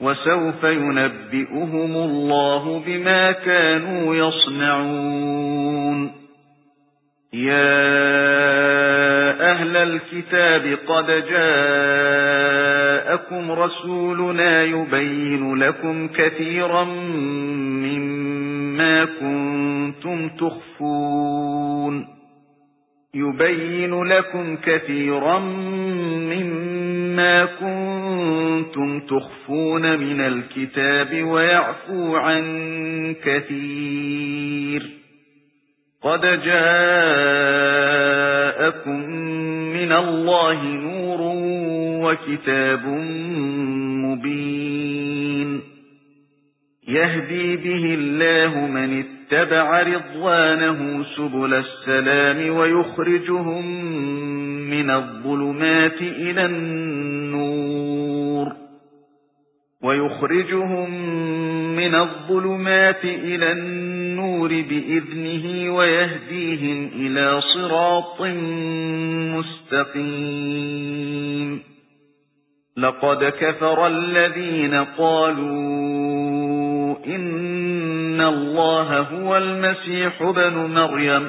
وَسَوْفَ يُنَبِّئُهُمُ اللَّهُ بِمَا كَانُوا يَصْنَعُونَ. يَا أَهْلَ الْكِتَابِ قَدْ جَاءَكُمْ رَسُولُنَا يُبَيِّنُ لَكُمْ كَثِيرًا مِّمَّا كُنتُمْ تُخْفُونَ. يُبَيِّنُ لَكُمْ كَثِيرًا مِّمَّا كُنتُمْ تُخْفُونَ مِنَ الْكِتَابِ وَيَعْفُو عَن كَثِيرٍ قَدْ جَاءَكُم مِّنَ اللَّهِ نُورٌ وَكِتَابٌ مُّبِينٌ يَهْدِي بِهِ اللَّهُ مَنِ اتَّبَعَ رِضْوَانَهُ سُبُلَ السَّلَامِ وَيُخْرِجُهُم مِّنَ الظُّلُمَاتِ إِلَى النُّورِ وَيُخْرِجُهُم مِّنَ الظُّلُمَاتِ إِلَى النُّورِ بِإِذْنِهِ وَيَهْدِيهِمْ إِلَى صِرَاطٍ مُسْتَقِيمٍ. لَقَدْ كَفَرَ الَّذِينَ قَالُوا إِنَّ اللَّهَ هُوَ الْمَسِيحُ ابْنُ مَرْيَمَ.